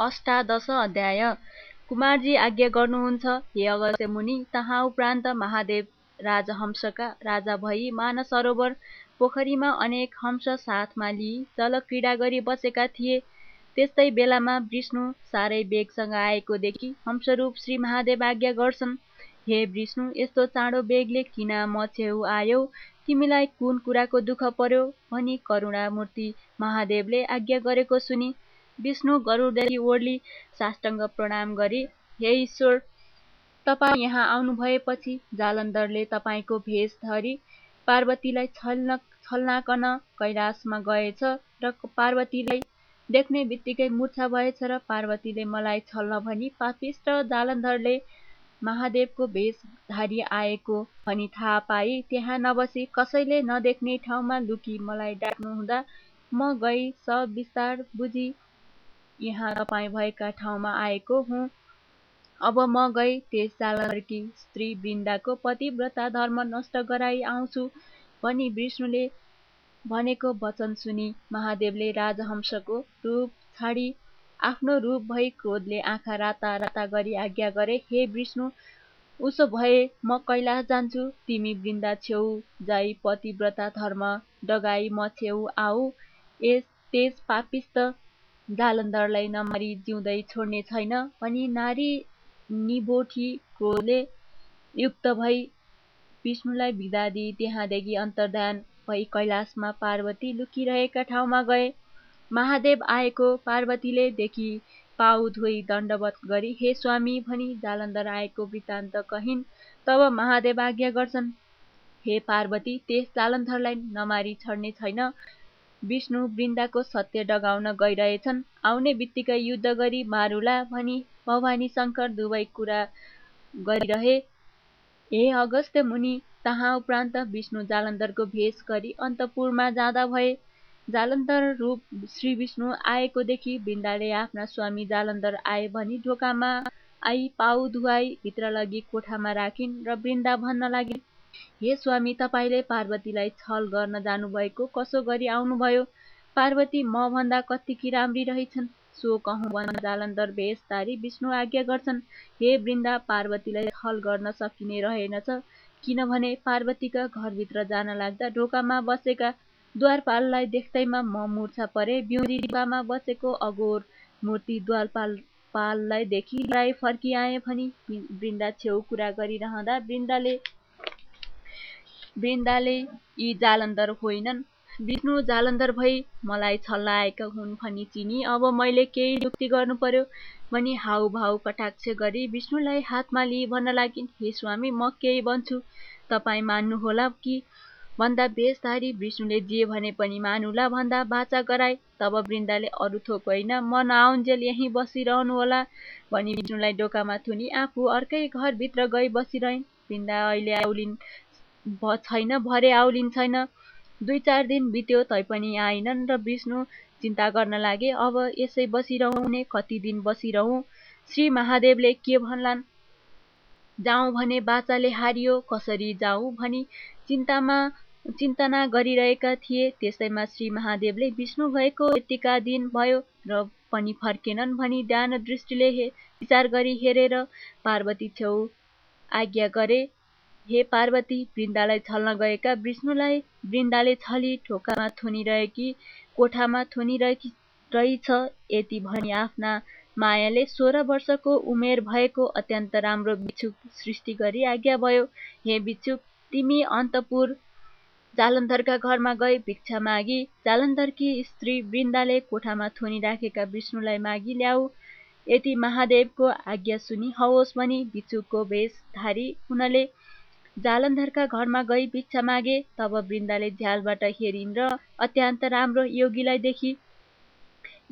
अष्टादश अध्याय। कुमारजी आज्ञा गर्नुहुन्छ हे अगस्त्य मुनि तहाँ उपरान्त महादेव राजहंसका राजा भई मानसरोवर पोखरीमा अनेक हंस साथमा लिई जलक्रीडा गरी बसेका थिए। त्यस्तै बेलामा विष्णु साह्रै बेगसँग आएको देखि हंसरूप श्री महादेव आज्ञा गर्छन् हे विष्णु यस्तो चाँडो बेगले किन म छेउ आयौ? तिमीलाई कुन कुराको दुःख पर्यो? भनी करुणामूर्ति महादेवले आज्ञा गरेको सुनि विष्णु गरुडदेखि ओर्ली साष्टाङ्ग प्रणाम गरी हे ईश्वर तपाईँ यहाँ आउनुभएपछि जालन्धरले तपाईँको भेष धरी पार्वतीलाई छल्न छल्नाकन कैलाशमा गएछ र पार्वतीलाई देख्ने बित्तिकै मूर्छा भएछ र पार्वतीले मलाई छल्न भनी पापिष्ट जालन्धरले महादेवको भेषधारी आएको भनी थाहा पाई त्यहाँ नबसी कसैले नदेख्ने ठाउँमा लुकी मलाई डाक्नुहुँदा म गई सब विस्तार बुझी यहाँ तपाईँ भएका ठाउँमा आएको हुँ। अब म गई त्यस जालन्धरकी स्त्री वृन्दाको पतिव्रता धर्म नष्ट गराई आउँछु भनी विष्णुले भनेको वचन सुनि महादेवले राजहंसको रूप छाडी आफ्नो रूप भई क्रोधले आँखा राता राता गरी आज्ञा गरे हे विष्णु उसो भए म कैलाश जान्छु। तिमी वृन्दा छेउ जाई पतिव्रता धर्म डगाई म छेउ आऊ। यस तेज पापिस्त जालन्धरलाई नमारी जिउँदै छोड्ने छैन। भनी नारी निबोठी क्रोधले युक्त भई विष्णुलाई बिदा दिई त्यहाँदेखि अन्तर्धान भई कैलाशमा पार्वती लुकिरहेका ठाउँमा गए। महादेव आएको पार्वतीले देखि पाउ धोई दण्डवत गरी हे स्वामी भनी जालन्धर आएको वृत्तान्त कहिन् तब महादेव आज्ञा गर्छन् हे पार्वती त्यस जालन्धरलाई नमारी छड्ने छैन। विष्णु वृन्दाको सत्य डगाउन गइरहेछन्। आउने बित्तिकै युद्ध गरी मारुला भनी भवानी शङ्कर दुवै कुरा गरिरहे। हे अगस्त्य मुनि तहाँ उपरान्त विष्णु जालन्धरको भेष गरी अन्तपुरमा जाँदा भए। जालन्धर रूप श्री विष्णु आएको देखि वृन्दाले आफ्ना स्वामी जालन्धर आए भनी ढोकामा आई पाउ धुवाई भित्र लगी कोठामा राखिन् र वृन्दा भन्न लागिन्। हे स्वामी तपाईँले पार्वतीलाई छल गर्न जानुभएको कसो गरी आउनुभयो? पार्वती म भन्दा कत्तिकी राम्री रहेछन्। सो कहूँ भन जालन्धर भेषधारी विष्णु आज्ञा गर्छन्। हे वृन्दा पार्वतीलाई छल गर्न सकिने रहेनछ। किनभने पार्वतीका घरभित्र जान लाग्दा ढोकामा बसेका द्वारपाललाई देख्दैमा म मुर्छा परे बिउरी डिब्बामा बसेको अगोर मूर्ति द्वारपाल पाललाई देखि राई फर्किआए भनी वृन्दा छेउ कुरा गरिरहँदा वृन्दाले वृन्दाले यी जालन्धर होइनन्। विष्णु जालन्धर भई मलाई छल्न आएका हुन् भनी चिनी। अब मैले केही युक्ति गर्नु पर्यो भनी हाउभाउ कटाक्ष गरी विष्णुलाई हातमा लिई भन्न लागिन्। हे स्वामी म केही भन्छु तपाईँ मान्नुहोला कि भन्दा बेसधारी विष्णुले जे भने पनि मानुला। भन्दा बाचा गराए तब वृन्दाले अरू थोक होइन म नआउन्जेल यहीँ बसिरहनु होला भनी विष्णुलाई डोकामा थुनी। आफू अर्कै घरभित्र गई बसिरहन्। वृन्दा अहिले आउलिन्। छैन भरे आउलिन छैन। दुई चार दिन बित्यो तैपनि आएनन् र विष्णु चिन्ता गर्न लागे अब यसै बसिरहने कति दिन बसिरहँ? श्री महादेवले के भन्लान्? जाउँ भने बाचाले हारियो कसरी जाउँ भनी चिन्तामा चिन्तना गरिरहेका थिए। त्यसैमा श्री महादेवले विष्णु भएको यतिका दिन भयो र पनि फर्केनन् भनी ध्यान दृष्टिले विचार गरी हेरेर पार्वती छेउ आज्ञा गरे। हे पार्वती वृन्दालाई छल्न गएका विष्णुलाई वृन्दाले छली ढोकामा थुनिरहेकी कोठामा थुनिरहेकी रहेछ यति भनी आफ्ना मायाले सोह्र वर्षको उमेर भएको अत्यन्त राम्रो बिच्छुक सृष्टि गरी आज्ञा भयो हे बिच्छुक तिमी अन्तपुर जालन्धरका घरमा गई भिक्षा मागी। जालन्धरकी स्त्री वृन्दाले कोठामा थुनिराखेका विष्णुलाई मागी ल्याऊ। यति महादेवको आज्ञा सुनि हवोस् भनी बिच्छुकको भेषधारी हुनले जालन्धरका घरमा गई भिक्षा मागे तब वृन्दाले झ्यालबाट हेरिन् र अत्यन्त राम्रो योगीलाई देखि।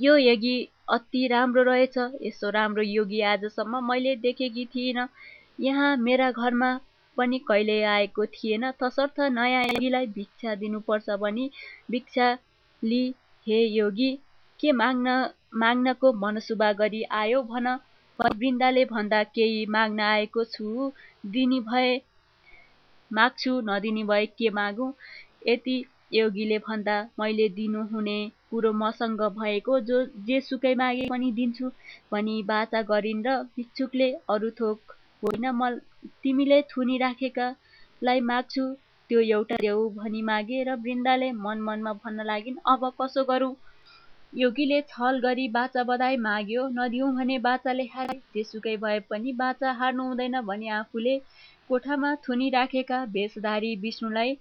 यो योगी अति राम्रो रहेछ यस्तो राम्रो योगी आजसम्म मैले देखेकी थिइनँ। यहाँ मेरा घरमा पनि कहिले आएको थिएन तसर्थ नयाँ योगीलाई भिक्षा दिनुपर्छ भनी भिक्षा लि हे योगी के माग्न माग्नको मनसुबा गरी आयो भन? वृन्दाले भन्दा केही माग्न आएको छु दिनी भए माग्छु नदिने भए के मागौँ? यति योगीले भन्दा मैले दिनुहुने कुरो मसँग भएको जो जेसुकै मागे पनि दिन्छु भनी बाचा गरिन् र भिक्षुकले अरू थोक होइन म तिमीले थुनी राखेकालाई माग्छु त्यो एउटा देऊ भनी मागे र वृन्दाले मन मनमा भन्न लागिन् अब कसो गरौँ? योगीले छल गरी बाचा बधाई माग्यो नदिउँ भने बाचाले हारे जेसुकै भए पनि बाचा हार्नु हुँदैन भने आफूले कोठामा थुनी राखेका भेषधारी विष्णुलाई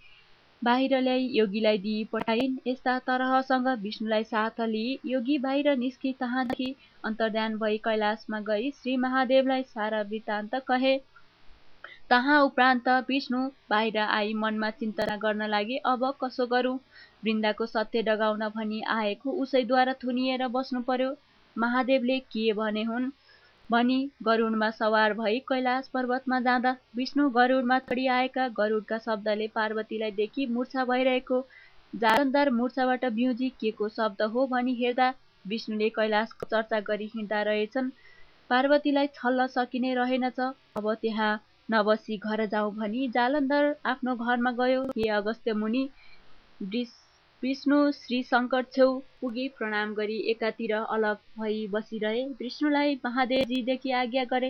बाहिर ल्याई योगीलाई दिई पठाइन्। यस्ता तरहसँग विष्णुलाई साथ लिई योगी बाहिर निस्की तहाँदेखि अन्तर्ध्यान भई कैलाशमा गई श्री महादेवलाई सारा वृत्तान्त कहे। तहाँ उपरान्त विष्णु बाहिर आई मनमा चिन्तना गर्न लागि अब कसो गरौँ? वृन्दाको सत्य डगाउन भनी आएको उसैद्वारा थुनिएर बस्नु पर्यो। महादेवले के भने हुन्? भनी गरुडमा सवार भई कैलाश पर्वतमा जाँदा विष्णु गरुडमा चढी आएका गरुडका शब्दले पार्वतीलाई देखि मुर्छा भइरहेको जालन्धर मुर्छाबाट बिउजी के को शब्द हो भनी हेर्दा विष्णुले कैलाशको चर्चा गरी हिँड्दा रहेछन्। पार्वतीलाई छल्न सकिने रहेनछ। अब त्यहाँ नबसी घर जाउँ भनी जालन्धर आफ्नो घरमा गयो। हे अगस्त्य मुनि विष्णु श्री शङ्कर छेउ पुगी प्रणाम गरी एकातिर अलग भई बसिरहे। विष्णुलाई महादेवजीदेखि आज्ञा गरे।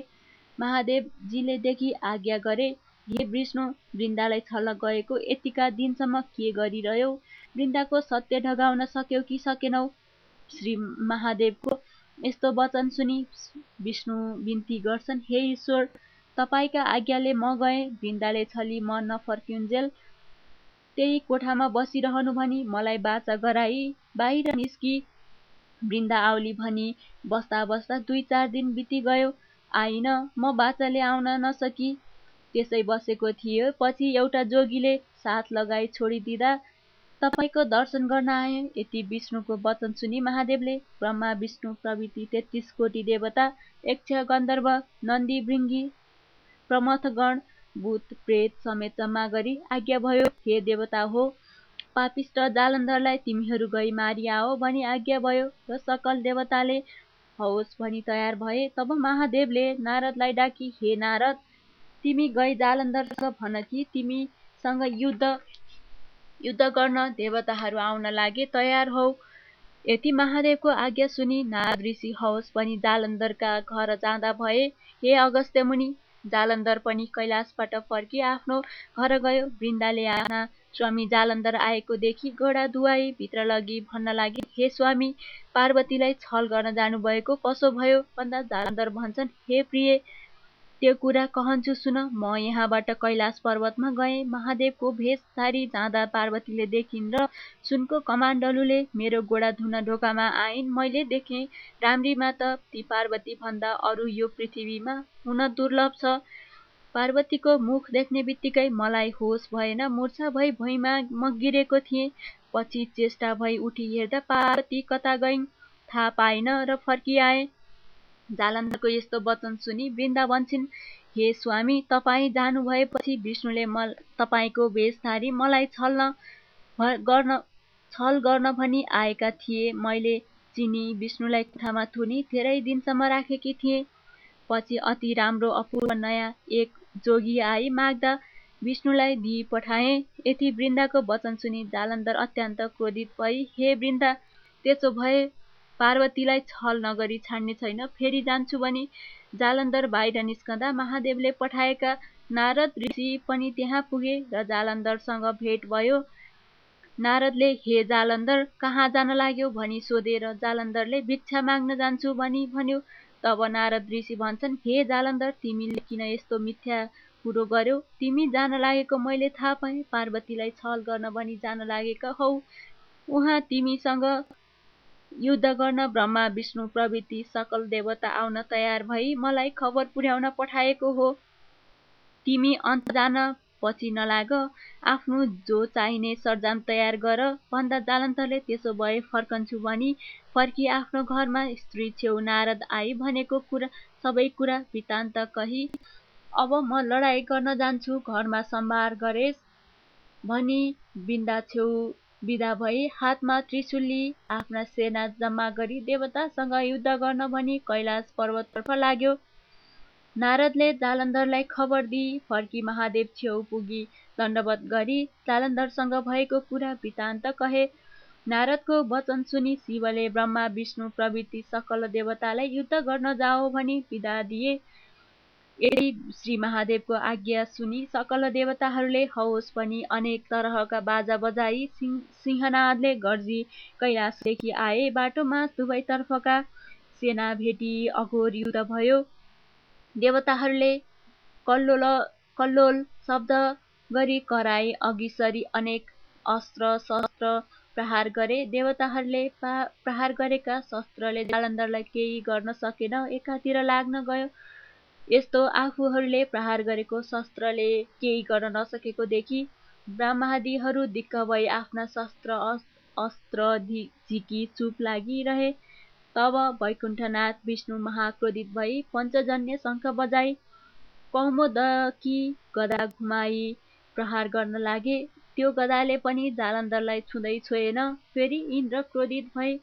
महादेवजीले देखि आज्ञा गरे हे विष्णु वृन्दालाई छल्न गएको यतिका दिनसम्म के गरिरह्यो? वृन्दाको सत्य ढगाउन सक्यौ कि सकेनौ? श्री महादेवको यस्तो वचन सुनि विष्णु बिन्ती गर्छन् हे ईश्वर तपाईँका आज्ञाले म गएँ। वृन्दाले छली म नफर्किउन्जेल त्यही कोठामा बसिरहनु भनी मलाई बाचा गराई बाहिर निस्की। वृन्दा आउली भनी बस्दा बस्दा दुई चार दिन बिति गयो आइन म बाचाले आउन नसकी। त्यसै बसेको थियो पछि एउटा जोगीले साथ लगाई छोडिदिँदा तपाईँको दर्शन गर्न आए। यति विष्णुको वचन सुनि महादेवले ब्रह्मा विष्णु प्रवृत्ति तेत्तिस कोटी देवता यक्ष गन्धर्व नन्दी भृङ्गी प्रमथगण भूत प्रेत समेत जम्मा गरी आज्ञा भयो हे देवता हो पापिष्ट जालन्धरलाई तिमीहरू गई मारिआओ भनी आज्ञा भयो र सकल देवताले हवस् भनी तयार भए तब महादेवले नारदलाई डाकी हे नारद तिमी गई जालन्धरसँग भन कि तिमीसँग युद्ध युद्ध गर्न देवताहरू आउन लागे तयार हौ यति महादेवको आज्ञा सुनि नारद ऋषि हवस् भनी जालन्धरका घर जाँदा भए हे अगस्त्य मुनि जालन्धर पनि कैलाशबाट फर्की आफ्नो घर गयो वृन्दाले आफ्ना स्वामी जालन्धर आएको देखि घोडा धुवाई भित्र लगी भन्न लागि हे स्वामी पार्वतीलाई छल गर्न जानुभएको कसो भयो? भन्दा जालन्धर भन्छन् हे प्रिय त्यो कुरा कहन्छु सुन म यहाँबाट कैलाश पर्वतमा गएँ। महादेवको भेषधारी जाँदा पार्वतीले देखिन् र सुनको कमाण्डलुले मेरो गोडा धुन ढोकामा आइन्। मैले देखेँ राम्रीमा त ती पार्वती भन्दा अरू यो पृथ्वीमा हुन दुर्लभ छ। पार्वतीको मुख देख्ने बित्तिकै मलाई होस भएन। मुर्छा भई भुइँमा म गिरेको थिएँ। पछि चेष्टा भई उठी हेर्दा पार्वती कता गइन्? थाहा पाइन र फर्किआए। जालन्धरको यस्तो वचन सुनि वृन्दा भन्छन् हे स्वामी तपाईँ जानुभएपछि विष्णुले म तपाईँको भेषधारी मलाई छल्न गर्न छल गर्न भनी आएका थिए। मैले चिनी विष्णुलाई कोठामा थुनी धेरै दिनसम्म राखेकी थिएँ। पछि अति राम्रो अपूर्व नयाँ एक जोगी आई माग्दा विष्णुलाई दिई पठाएँ। यति वृन्दाको वचन सुनि जालन्धर अत्यन्त क्रोधित भई हे वृन्दा त्यसो भए पार्वतीलाई छल नगरी छाड्ने छैन। फेरि जान्छु भने जालन्धर बाहिर निस्कँदा महादेवले पठाएका नारद ऋषि पनि त्यहाँ पुगे र जालन्धरसँग भेट भयो। नारदले हे जालन्धर कहाँ जान लाग्यो? भनी सोधेर जालन्धरले भिक्षा माग्न जान्छु भनी भन्यो। तब नारद ऋषि भन्छन् हे जालन्धर तिमीले किन यस्तो मिथ्या कुरो गर्यो? तिमी जान लागेको मैले थाहा पाएँ। पार्वतीलाई छल गर्न भनी जान लागेका हौ। उहाँ तिमीसँग युद्ध गर्न ब्रह्मा विष्णु प्रभृति सकल देवता आउन तयार भई मलाई खबर पुर्याउन पठाएको हो। तिमी अन्त जान पछि नलाग आफ्नो जो चाहिने सरजाम तयार गर भन्दा जालन्तरले त्यसो भए फर्कन्छु भनी फर्की आफ्नो घरमा स्त्री छेउ नारद आई भनेको कुरा सबै कुरा वृत्तान्त कही अब म लडाइँ गर्न जान्छु घरमा सम्भार गरेस् भनी बिन्दा छेउ विदा भई हातमा त्रिशुली आफ्ना सेना जम्मा गरी देवतासँग युद्ध गर्न भनी कैलाश पर्वततर्फ लाग्यो। नारदले जालन्धरलाई खबर दिई फर्की महादेव छेउ पुगी दण्डवत गरी जालन्धरसँग भएको कुरा वृत्तान्त कहे नारदको वचन सुनि शिवले ब्रह्मा विष्णु प्रभृति सकल देवतालाई युद्ध गर्न जाओ भनी विदा दिए। यदि श्री महादेवको आज्ञा सुनि सकल देवताहरूले हवस पनि अनेक तरहका बाजा बजाई सिंहनादले गर्जी कैलाशदेखि आए बाटोमा दुवैतर्फका सेना भेटी अघोर युद्ध भयो। देवताहरूले कल्लोल कल्लोल शब्द गरी कराई अघि सरी अनेक अस्त्र शस्त्र प्रहार गरे। देवताहरूले प्रहार गरेका शस्त्रले जालन्धरलाई केही गर्न सकेन एकातिर लाग्न गयो। यस्तो आफूहरूले प्रहार गरेको शस्त्रले केही गर्न नसकेको देखि ब्राह्मादिहरू दिक्क भई आफ्ना शस्त्र अस्त्र झिकी चुप लागिरहे। तब वैकुण्ठनाथ विष्णु महाक्रोधित भई पञ्चजन्य शङ्ख बजाई कौमोदकी गदा घुमाई प्रहार गर्न लागे। त्यो गदाले पनि जालन्धरलाई छुँदै छोएन। फेरि इन्द्र क्रोधित भई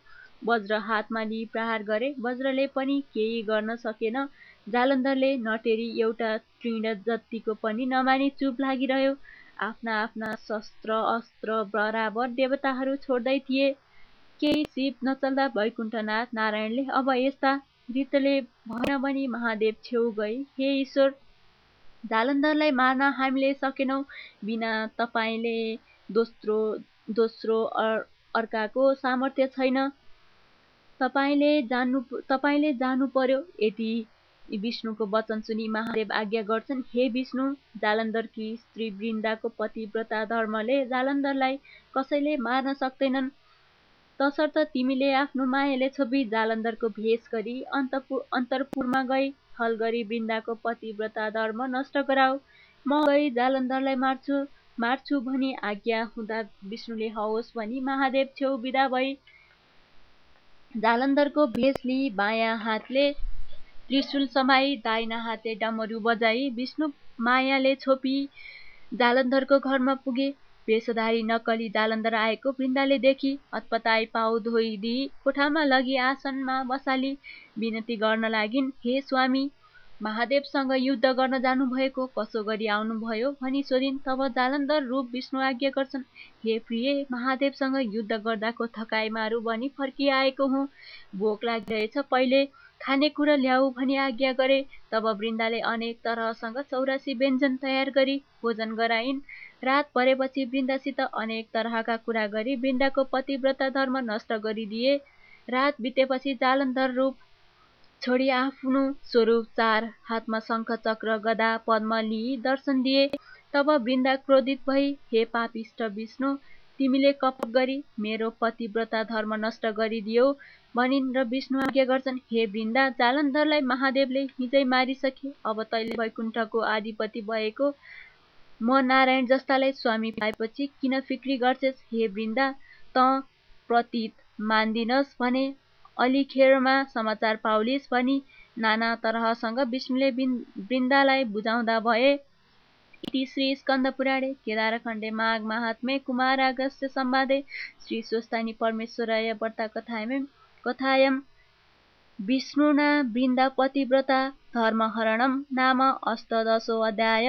वज्र हातमा लिई प्रहार गरे। वज्रले पनि केही गर्न सकेन। जालन्धरले नटेरी एउटा तृण जतिको पनि नमानी चुप लागिरह्यो। आफ्ना आफ्ना शस्त्र अस्त्र बराबर देवताहरू छोड्दै थिए। केही शिव नचल्दा वैकुण्ठनाथ नारायणले अब यस्ता भएन भनी महादेव छेउ गई। हे ईश्वर जालन्धरलाई मार्न हामीले सकेनौँ। बिना तपाईँले दोस्रो दोस्रो अर्काको सामर्थ्य छैन। तपाईँले जान्नु तपाईँले जानु पर्यो। यति विष्णुको वचन सुनि महादेव आज्ञा गर्छन् हे विष्णु जालन्धरकी स्त्री वृन्दाको पतिव्रता धर्मले जालन्धरलाई कसैले मार्न सक्दैनन्? तसर्थ तिमीले आफ्नो मायाले छोपी जालन्धरको भेष गरी अन्तपुर अन्तरपुरमा गई हल गरी वृन्दाको पतिव्रता धर्म नष्ट गराऊ। म गई जालन्धरलाई मार्छु मार्छु भनी आज्ञा हुँदा विष्णुले हवस् भनी महादेव छेउ विदा भई। जालन्धरको भेष लिई बायाँ हातले त्रिशूल समाई दाहिना हातले डमरू बजाई विष्णु मायाले छोपी जालन्धरको घरमा पुगे। वेशधारी नक्कली जालन्धर आएको वृन्दाले देखि। हतपताई पाउ धोइदिई कोठामा लगी आसनमा बसाली। विनती गर्न लागिन् हे स्वामी महादेवसँग युद्ध गर्न जानुभएको कसो गरी आउनुभयो? भनी सोधिन् तब जालन्धर रूप विष्णु आज्ञा गर्छन्। हे प्रिय महादेवसँग युद्ध गर्दाको थकाइ मारु भनी फर्किआएको हुँ। भोक लागिरहेछ पहिले खानेकुरा ल्याऊ भनी आज्ञा गरे। तब वृन्दाले अनेक तरहसँग चौरासी व्यञ्जन तयार गरी भोजन गराइन्। रात परेपछि वृन्दासित अनेक तरहका कुरा गरी वृन्दाको पतिव्रता धर्म नष्ट गरिदिए। रात बितेपछि जालन्धर रूप छोडी आफ्नो स्वरूप चार हातमा शङ्ख चक्र गदा पद्म लिई दर्शन दिए। तब वृन्दा क्रोधित भई हे पापिष्ट विष्णु तिमीले कपट गरी मेरो पतिव्रता धर्म नष्ट गरिदियो भनिन् र विष्णु आज्ञा गर्छन् हे वृन्दा जालन्धरलाई महादेवले हिजै मारिसके। अब तैले वैकुण्ठको अधिपति भएको म नारायण जस्तालाई स्वामी पाएपछि किन फिक्री गर्छेस्? हे वृन्दा त प्रतीत मान्दिनस् भने अलिखेरमा समाचार पाउलिस् भनी नाना तरहसँग विष्णुले वृन्दालाई बुझाउँदा भए इति श्री स्कन्द पुराणे केदारखण्डे माघ महात्मे कुमारागस्य संवादे श्री स्वस्तानी परमेश्वराय व्रता कथायमे कथायं विष्णुना वृन्दापतिव्रता धर्महरणं नाम अष्टदशोऽध्याय